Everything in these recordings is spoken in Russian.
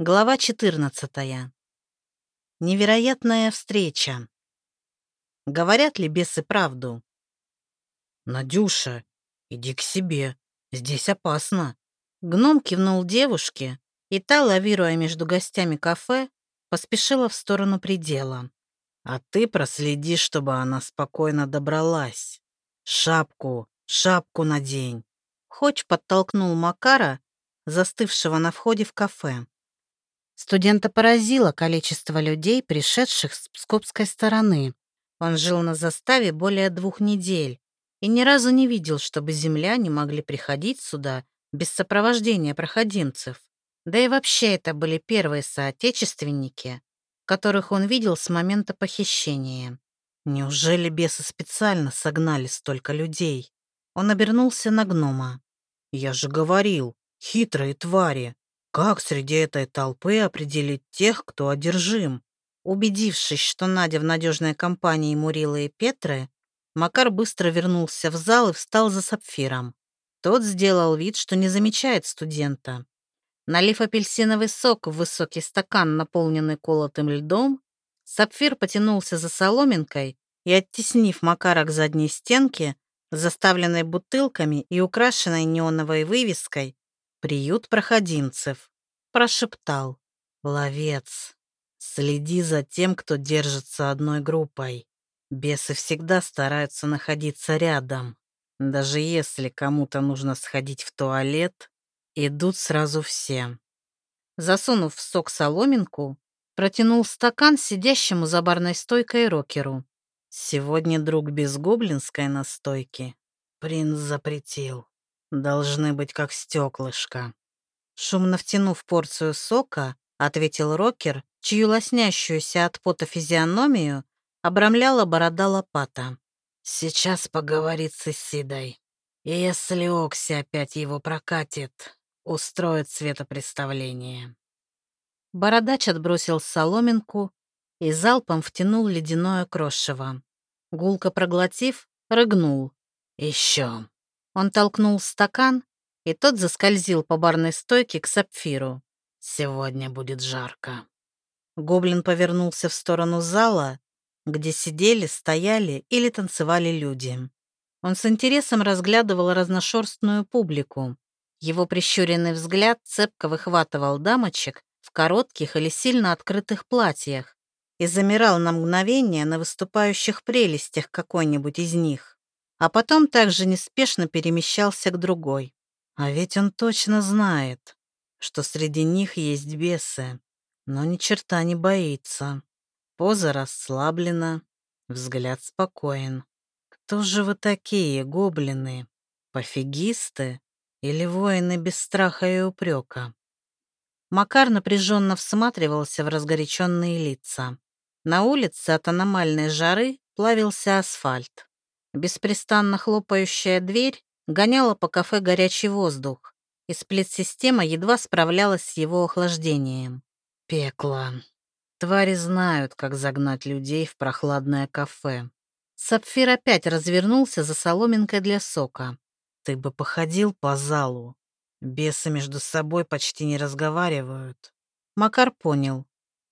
Глава 14. Невероятная встреча. Говорят ли бесы правду? «Надюша, иди к себе, здесь опасно». Гном кивнул девушке, и та, лавируя между гостями кафе, поспешила в сторону предела. «А ты проследи, чтобы она спокойно добралась. Шапку, шапку надень». Хоч подтолкнул Макара, застывшего на входе в кафе. Студента поразило количество людей, пришедших с пскопской стороны. Он жил на заставе более двух недель и ни разу не видел, чтобы земляне могли приходить сюда без сопровождения проходимцев. Да и вообще это были первые соотечественники, которых он видел с момента похищения. Неужели бесы специально согнали столько людей? Он обернулся на гнома. «Я же говорил, хитрые твари. Как среди этой толпы определить тех, кто одержим? Убедившись, что Надя в надежной компании Мурила и Петры, Макар быстро вернулся в зал и встал за сапфиром. Тот сделал вид, что не замечает студента. Налив апельсиновый сок в высокий стакан, наполненный колотым льдом, сапфир потянулся за соломинкой и, оттеснив Макара к задней стенке, заставленной бутылками и украшенной неоновой вывеской, приют проходимцев. Прошептал. Ловец, следи за тем, кто держится одной группой. Бесы всегда стараются находиться рядом. Даже если кому-то нужно сходить в туалет, идут сразу все. Засунув в сок соломинку, протянул стакан сидящему за барной стойкой рокеру. Сегодня друг без гоблинской настойки. Принц запретил. Должны быть как стеклышко. Шумно втянув порцию сока, ответил Рокер, чью лоснящуюся от пота физиономию обрамляла борода лопата. Сейчас поговорит с Исидой. И если Окси опять его прокатит, устроит светопредставление. Бородач отбросил соломинку и залпом втянул ледяное крошево. Гулко проглотив, рыгнул. Еще. Он толкнул стакан, и тот заскользил по барной стойке к сапфиру. «Сегодня будет жарко». Гоблин повернулся в сторону зала, где сидели, стояли или танцевали люди. Он с интересом разглядывал разношерстную публику. Его прищуренный взгляд цепко выхватывал дамочек в коротких или сильно открытых платьях и замирал на мгновение на выступающих прелестях какой-нибудь из них а потом также неспешно перемещался к другой. А ведь он точно знает, что среди них есть бесы, но ни черта не боится. Поза расслаблена, взгляд спокоен. Кто же вы такие, гоблины? Пофигисты или воины без страха и упрека? Макар напряженно всматривался в разгоряченные лица. На улице от аномальной жары плавился асфальт. Беспрестанно хлопающая дверь гоняла по кафе горячий воздух, и сплит-система едва справлялась с его охлаждением. Пекло. Твари знают, как загнать людей в прохладное кафе. Сапфир опять развернулся за соломинкой для сока. Ты бы походил по залу. Бесы между собой почти не разговаривают. Макар понял.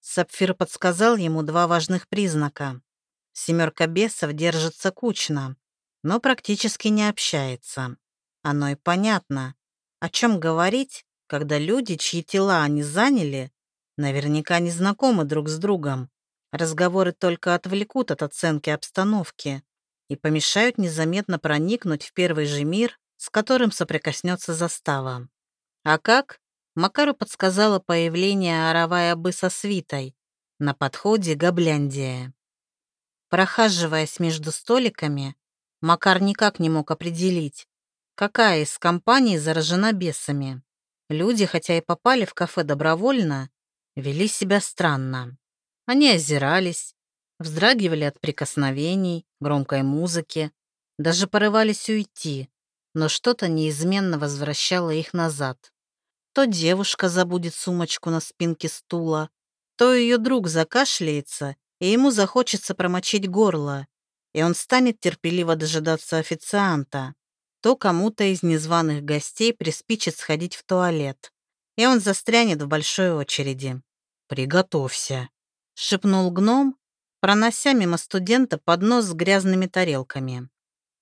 Сапфир подсказал ему два важных признака. Семерка бесов держится кучно, но практически не общается. Оно и понятно. О чем говорить, когда люди, чьи тела они заняли, наверняка не знакомы друг с другом. Разговоры только отвлекут от оценки обстановки и помешают незаметно проникнуть в первый же мир, с которым соприкоснется застава. А как? Макару подсказало появление Аравая бы со свитой. На подходе Гобляндия. Прохаживаясь между столиками, Макар никак не мог определить, какая из компаний заражена бесами. Люди, хотя и попали в кафе добровольно, вели себя странно. Они озирались, вздрагивали от прикосновений, громкой музыки, даже порывались уйти, но что-то неизменно возвращало их назад. То девушка забудет сумочку на спинке стула, то ее друг закашляется и ему захочется промочить горло, и он станет терпеливо дожидаться официанта, то кому-то из незваных гостей приспичит сходить в туалет. и он застрянет в большой очереди. «Приготовься», — шепнул гном, пронося мимо студента поднос с грязными тарелками.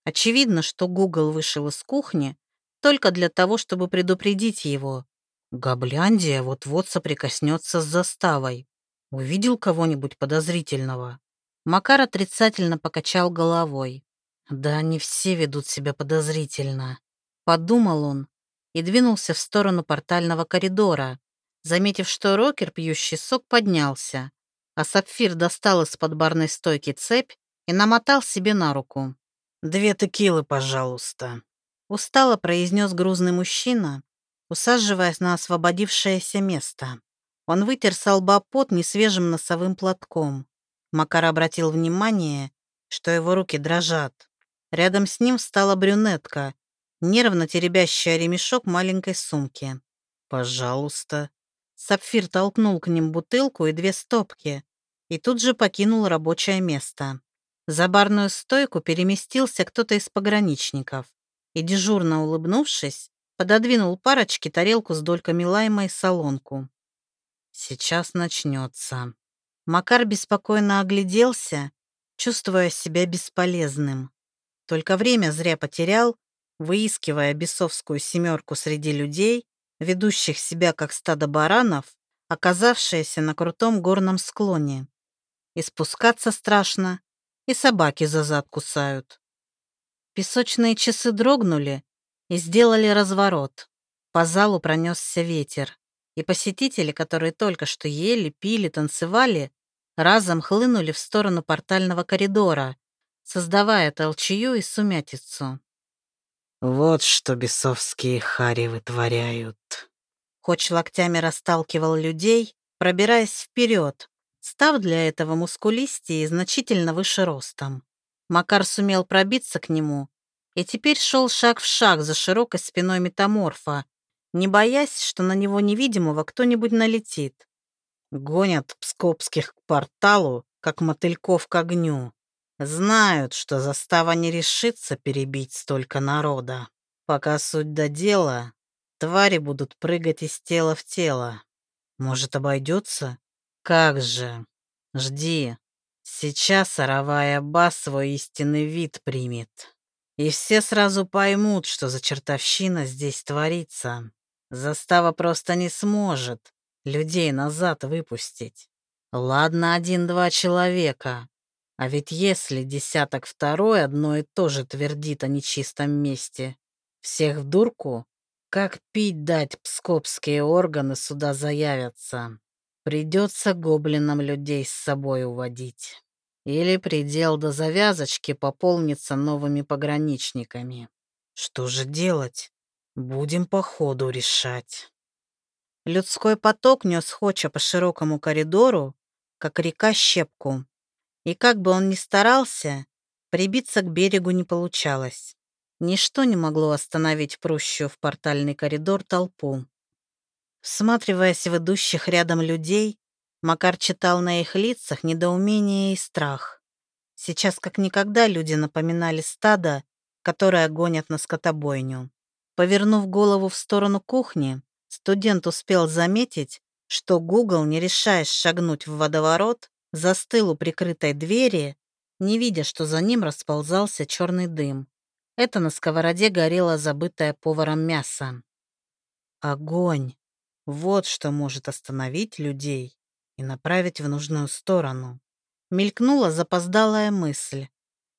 Очевидно, что Гугл вышел из кухни только для того, чтобы предупредить его. Гобляндия вот-вот соприкоснется с заставой. Увидел кого-нибудь подозрительного? Макар отрицательно покачал головой. Да они все ведут себя подозрительно. Подумал он и двинулся в сторону портального коридора, заметив, что рокер, пьющий сок, поднялся, а сапфир достал из-под барной стойки цепь и намотал себе на руку. «Две текилы, пожалуйста», — устало произнес грузный мужчина, усаживаясь на освободившееся место. Он вытер с лба пот несвежим носовым платком. Макар обратил внимание, что его руки дрожат. Рядом с ним встала брюнетка, нервно теребящая ремешок маленькой сумки. «Пожалуйста». Сапфир толкнул к ним бутылку и две стопки и тут же покинул рабочее место. За барную стойку переместился кто-то из пограничников и, дежурно улыбнувшись, пододвинул парочке тарелку с дольками лайма и солонку. «Сейчас начнется». Макар беспокойно огляделся, чувствуя себя бесполезным. Только время зря потерял, выискивая бесовскую семерку среди людей, ведущих себя как стадо баранов, оказавшиеся на крутом горном склоне. И спускаться страшно, и собаки за зад кусают. Песочные часы дрогнули и сделали разворот. По залу пронесся ветер, и посетители, которые только что ели, пили, танцевали, разом хлынули в сторону портального коридора, создавая толчью и сумятицу. «Вот что бесовские хари вытворяют!» Хоч локтями расталкивал людей, пробираясь вперед, став для этого мускулистее и значительно выше ростом. Макар сумел пробиться к нему и теперь шел шаг в шаг за широкой спиной метаморфа, не боясь, что на него невидимого кто-нибудь налетит. Гонят пскопских к порталу, как мотыльков к огню. Знают, что застава не решится перебить столько народа. Пока суть до дела, твари будут прыгать из тела в тело. Может, обойдется? Как же? Жди. Сейчас оровая ба свой истинный вид примет. И все сразу поймут, что за чертовщина здесь творится. Застава просто не сможет людей назад выпустить. Ладно, один-два человека. А ведь если десяток второй одно и то же твердит о нечистом месте, всех в дурку, как пить дать пскопские органы сюда заявятся? Придется гоблинам людей с собой уводить. Или предел до завязочки пополнится новыми пограничниками. Что же делать? Будем по ходу решать. Людской поток нес Хоча по широкому коридору, как река щепку. И как бы он ни старался, прибиться к берегу не получалось. Ничто не могло остановить прущую в портальный коридор толпу. Всматриваясь в идущих рядом людей, Макар читал на их лицах недоумение и страх. Сейчас как никогда люди напоминали стадо, которое гонят на скотобойню. Повернув голову в сторону кухни, студент успел заметить, что Гугл, не решаясь шагнуть в водоворот, застыл у прикрытой двери, не видя, что за ним расползался черный дым. Это на сковороде горело забытое поваром мясо. Огонь! Вот что может остановить людей и направить в нужную сторону. Мелькнула запоздалая мысль.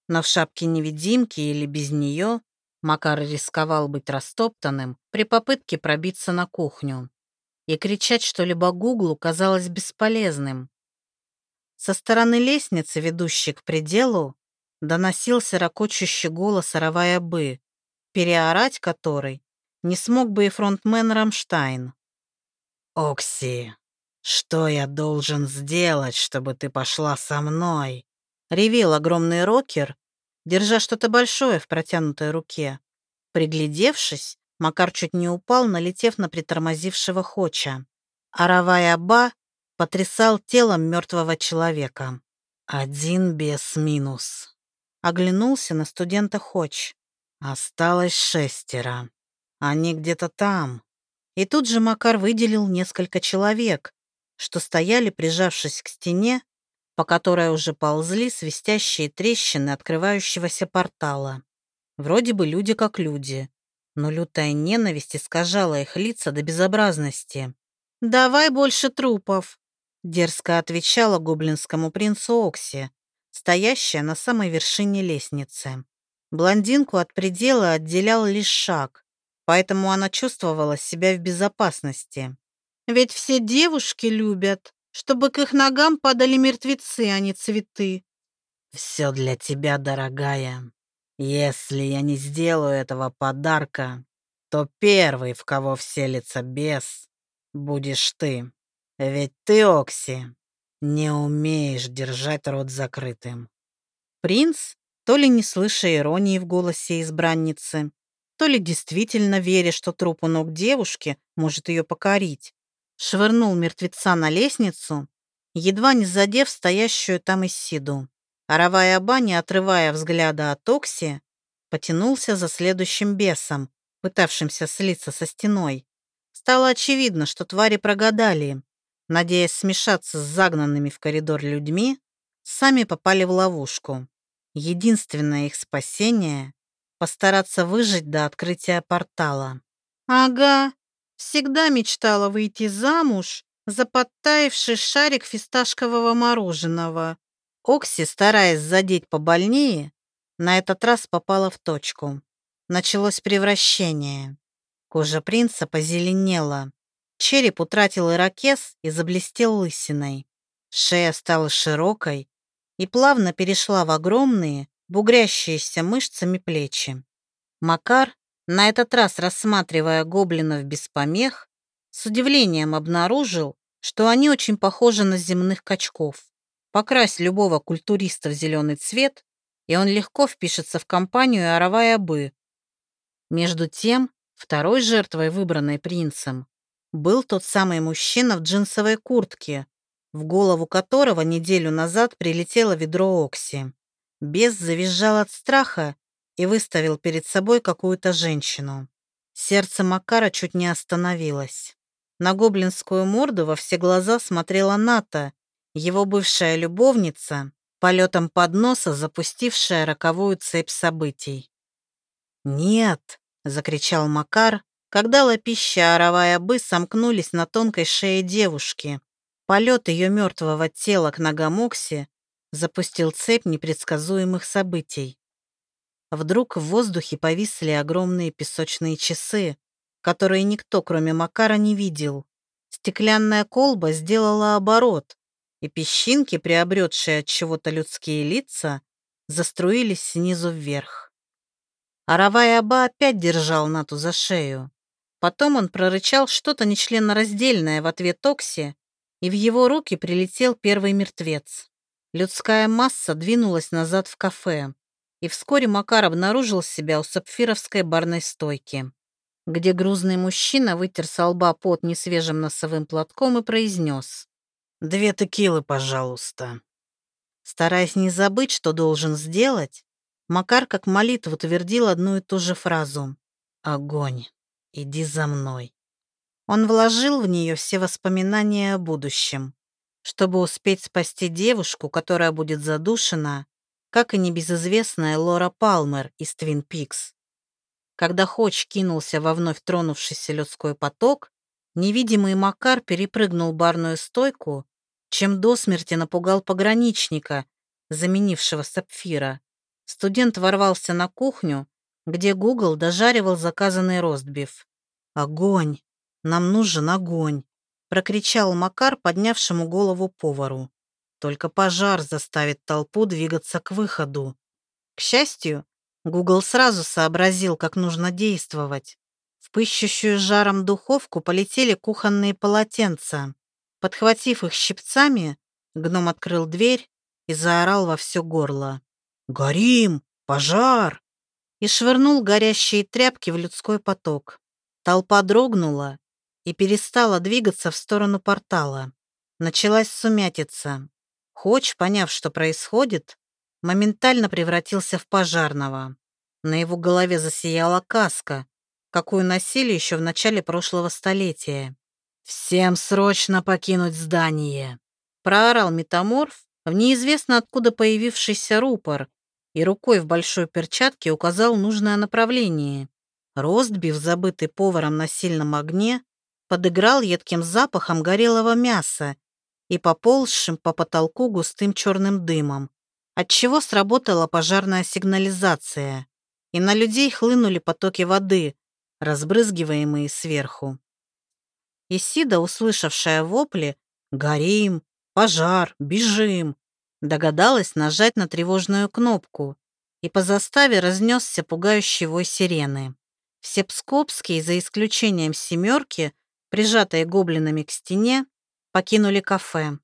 Но в шапке невидимки или без нее Макар рисковал быть растоптанным при попытке пробиться на кухню. И кричать что-либо Гуглу казалось бесполезным. Со стороны лестницы, ведущей к пределу, доносился рокочущий голос Аравая Бы, переорать который не смог бы и фронтмен Рамштайн. «Окси, что я должен сделать, чтобы ты пошла со мной?» Ревел огромный рокер, держа что-то большое в протянутой руке. Приглядевшись, Макар чуть не упал, налетев на притормозившего Хоча. Аравай Аба потрясал телом мертвого человека. Один без минус. Оглянулся на студента Хоч. Осталось шестеро. Они где-то там, И тут же Макар выделил несколько человек, что стояли, прижавшись к стене, по которой уже ползли свистящие трещины открывающегося портала. Вроде бы люди как люди, но лютая ненависть искажала их лица до безобразности. «Давай больше трупов», — дерзко отвечала гоблинскому принцу Окси, стоящая на самой вершине лестницы. Блондинку от предела отделял лишь шаг, поэтому она чувствовала себя в безопасности. «Ведь все девушки любят, чтобы к их ногам падали мертвецы, а не цветы». «Все для тебя, дорогая. Если я не сделаю этого подарка, то первый, в кого вселится бес, будешь ты. Ведь ты, Окси, не умеешь держать рот закрытым». Принц, то ли не слыша иронии в голосе избранницы, то ли действительно веря, что труп у ног девушки может ее покорить, швырнул мертвеца на лестницу, едва не задев стоящую там Исиду. Аравая Аба, не отрывая взгляда от Окси, потянулся за следующим бесом, пытавшимся слиться со стеной. Стало очевидно, что твари прогадали. Надеясь смешаться с загнанными в коридор людьми, сами попали в ловушку. Единственное их спасение — постараться выжить до открытия портала. «Ага, всегда мечтала выйти замуж за подтаивший шарик фисташкового мороженого». Окси, стараясь задеть побольнее, на этот раз попала в точку. Началось превращение. Кожа принца позеленела. Череп утратил ирокез и заблестел лысиной. Шея стала широкой, и плавно перешла в огромные, бугрящиеся мышцами плечи. Макар, на этот раз рассматривая гоблинов без помех, с удивлением обнаружил, что они очень похожи на земных качков. Покрась любого культуриста в зеленый цвет, и он легко впишется в компанию оровая бы. Между тем, второй жертвой, выбранной принцем, был тот самый мужчина в джинсовой куртке, в голову которого неделю назад прилетело ведро Окси. Бес завизжал от страха и выставил перед собой какую-то женщину. Сердце Макара чуть не остановилось. На гоблинскую морду во все глаза смотрела Ната, его бывшая любовница, полетом под носа запустившая роковую цепь событий. «Нет!» — закричал Макар, когда лапища оровая бы сомкнулись на тонкой шее девушки, Полет ее мертвого тела к ногам Окси запустил цепь непредсказуемых событий. Вдруг в воздухе повисли огромные песочные часы, которые никто, кроме Макара, не видел. Стеклянная колба сделала оборот, и песчинки, приобретшие от чего-то людские лица, заструились снизу вверх. Аравай Аба опять держал Нату за шею. Потом он прорычал что-то нечленораздельное в ответ Окси и в его руки прилетел первый мертвец. Людская масса двинулась назад в кафе, и вскоре Макар обнаружил себя у сапфировской барной стойки, где грузный мужчина вытер со лба пот несвежим носовым платком и произнес «Две текилы, пожалуйста». Стараясь не забыть, что должен сделать, Макар как молитву твердил одну и ту же фразу «Огонь, иди за мной». Он вложил в нее все воспоминания о будущем, чтобы успеть спасти девушку, которая будет задушена, как и небезызвестная Лора Палмер из Твин Пикс. Когда Хоч кинулся во вновь тронувшийся людской поток, невидимый Макар перепрыгнул барную стойку, чем до смерти напугал пограничника, заменившего сапфира. Студент ворвался на кухню, где Гугл дожаривал заказанный ростбиф. Огонь! Нам нужен огонь!» — прокричал Макар, поднявшему голову повару. «Только пожар заставит толпу двигаться к выходу». К счастью, Гугл сразу сообразил, как нужно действовать. В пыщущую жаром духовку полетели кухонные полотенца. Подхватив их щипцами, гном открыл дверь и заорал во все горло. «Горим! Пожар!» и швырнул горящие тряпки в людской поток. Толпа дрогнула и перестала двигаться в сторону портала. Началась сумятица. Хоч, поняв, что происходит, моментально превратился в пожарного. На его голове засияла каска, какую носили еще в начале прошлого столетия. «Всем срочно покинуть здание!» Проорал метаморф в неизвестно откуда появившийся рупор и рукой в большой перчатке указал нужное направление. Ростбиф, забытый поваром на сильном огне, подыграл едким запахом горелого мяса и поползшим по потолку густым черным дымом, отчего сработала пожарная сигнализация, и на людей хлынули потоки воды, разбрызгиваемые сверху. Исида, услышавшая вопли «Горим! Пожар! Бежим!», догадалась нажать на тревожную кнопку, и по заставе разнесся пугающий вой сирены. Все пскопские, за исключением семерки, прижатые гоблинами к стене, покинули кафе.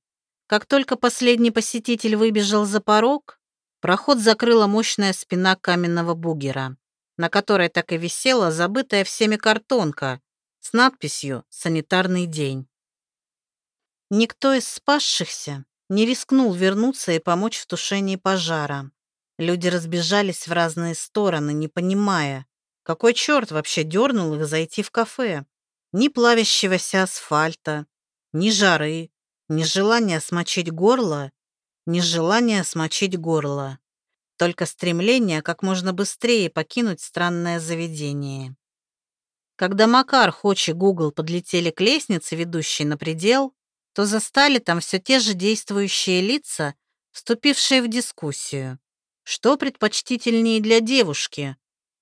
Как только последний посетитель выбежал за порог, проход закрыла мощная спина каменного бугера, на которой так и висела забытая всеми картонка с надписью «Санитарный день». Никто из спасшихся не рискнул вернуться и помочь в тушении пожара. Люди разбежались в разные стороны, не понимая, какой черт вообще дернул их зайти в кафе. Ни плавящегося асфальта, ни жары, ни желания смочить горло, ни желания смочить горло. Только стремление как можно быстрее покинуть странное заведение. Когда Макар, Хоч и Гугл подлетели к лестнице, ведущей на предел, то застали там все те же действующие лица, вступившие в дискуссию. Что предпочтительнее для девушки?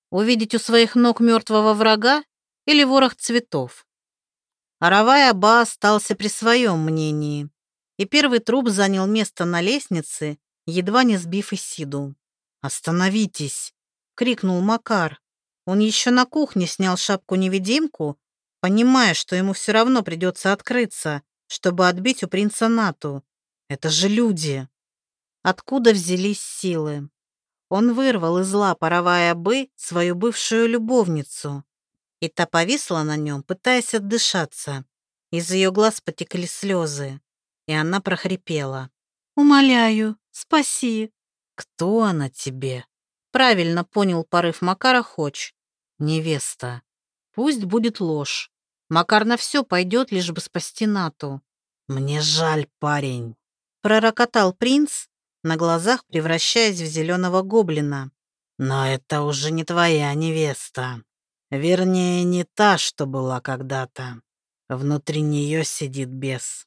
Увидеть у своих ног мертвого врага или ворох цветов? Аравай Аба остался при своем мнении, и первый труп занял место на лестнице, едва не сбив Исиду. «Остановитесь!» — крикнул Макар. Он еще на кухне снял шапку-невидимку, понимая, что ему все равно придется открыться, чтобы отбить у принца Нату. Это же люди! Откуда взялись силы? Он вырвал из лап Аравая Бы свою бывшую любовницу, и та повисла на нем, пытаясь отдышаться. Из ее глаз потекли слезы, и она прохрипела. «Умоляю, спаси!» «Кто она тебе?» Правильно понял порыв Макара Хоч. «Невеста. Пусть будет ложь. Макар на все пойдет, лишь бы спасти Нату». «Мне жаль, парень», — пророкотал принц, на глазах превращаясь в зеленого гоблина. «Но это уже не твоя невеста». Вернее, не та, что была когда-то. Внутри нее сидит бес.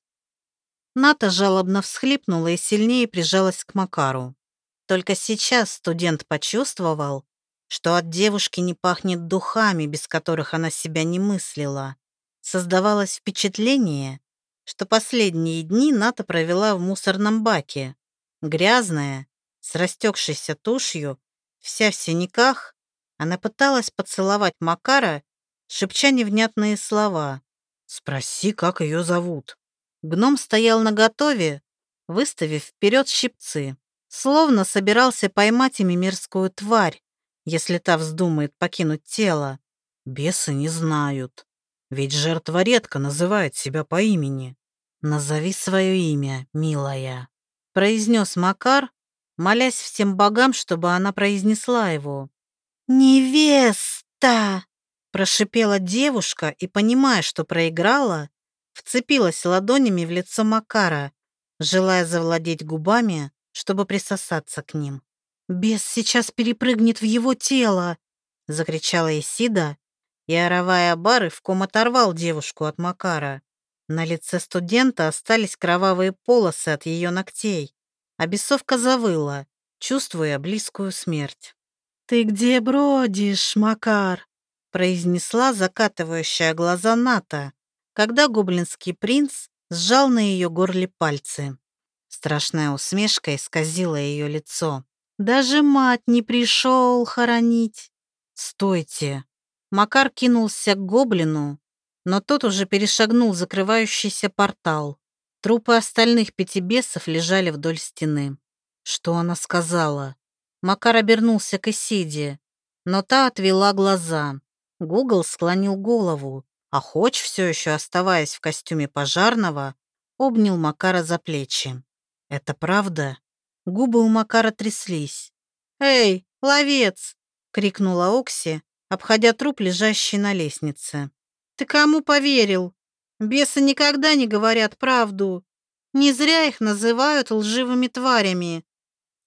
Ната жалобно всхлипнула и сильнее прижалась к Макару. Только сейчас студент почувствовал, что от девушки не пахнет духами, без которых она себя не мыслила. Создавалось впечатление, что последние дни Ната провела в мусорном баке. Грязная, с растекшейся тушью, вся в синяках, она пыталась поцеловать Макара, шепча невнятные слова. «Спроси, как ее зовут». Гном стоял наготове, выставив вперед щипцы, словно собирался поймать ими мирскую тварь, если та вздумает покинуть тело. Бесы не знают, ведь жертва редко называет себя по имени. «Назови свое имя, милая», — произнес Макар, молясь всем богам, чтобы она произнесла его. «Невеста!» – прошипела девушка и, понимая, что проиграла, вцепилась ладонями в лицо Макара, желая завладеть губами, чтобы присосаться к ним. «Бес сейчас перепрыгнет в его тело!» — закричала Исида, и Аравая Абары в оторвал девушку от Макара. На лице студента остались кровавые полосы от ее ногтей, а бесовка завыла, чувствуя близкую смерть. «Ты где бродишь, Макар?» произнесла закатывающая глаза Ната, когда гоблинский принц сжал на ее горле пальцы. Страшная усмешка исказила ее лицо. «Даже мать не пришел хоронить!» «Стойте!» Макар кинулся к гоблину, но тот уже перешагнул закрывающийся портал. Трупы остальных пяти бесов лежали вдоль стены. Что она сказала? Макар обернулся к Исиде, но та отвела глаза. Гугл склонил голову, а Хоч, все еще оставаясь в костюме пожарного, обнял Макара за плечи. «Это правда?» Губы у Макара тряслись. «Эй, ловец!» — крикнула Окси, обходя труп, лежащий на лестнице. «Ты кому поверил? Бесы никогда не говорят правду. Не зря их называют лживыми тварями».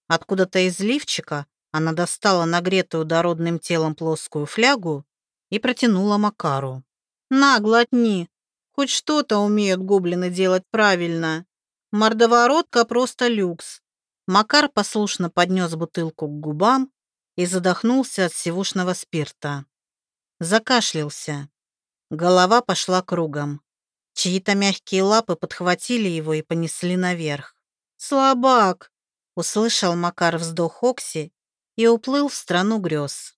Откуда-то из лифчика она достала нагретую дородным телом плоскую флягу и протянула Макару. «На, глотни. Хоть что-то умеют гоблины делать правильно. Мордоворотка просто люкс». Макар послушно поднес бутылку к губам и задохнулся от сивушного спирта. Закашлялся. Голова пошла кругом. Чьи-то мягкие лапы подхватили его и понесли наверх. «Слабак!» — услышал Макар вздох Окси и уплыл в страну грез.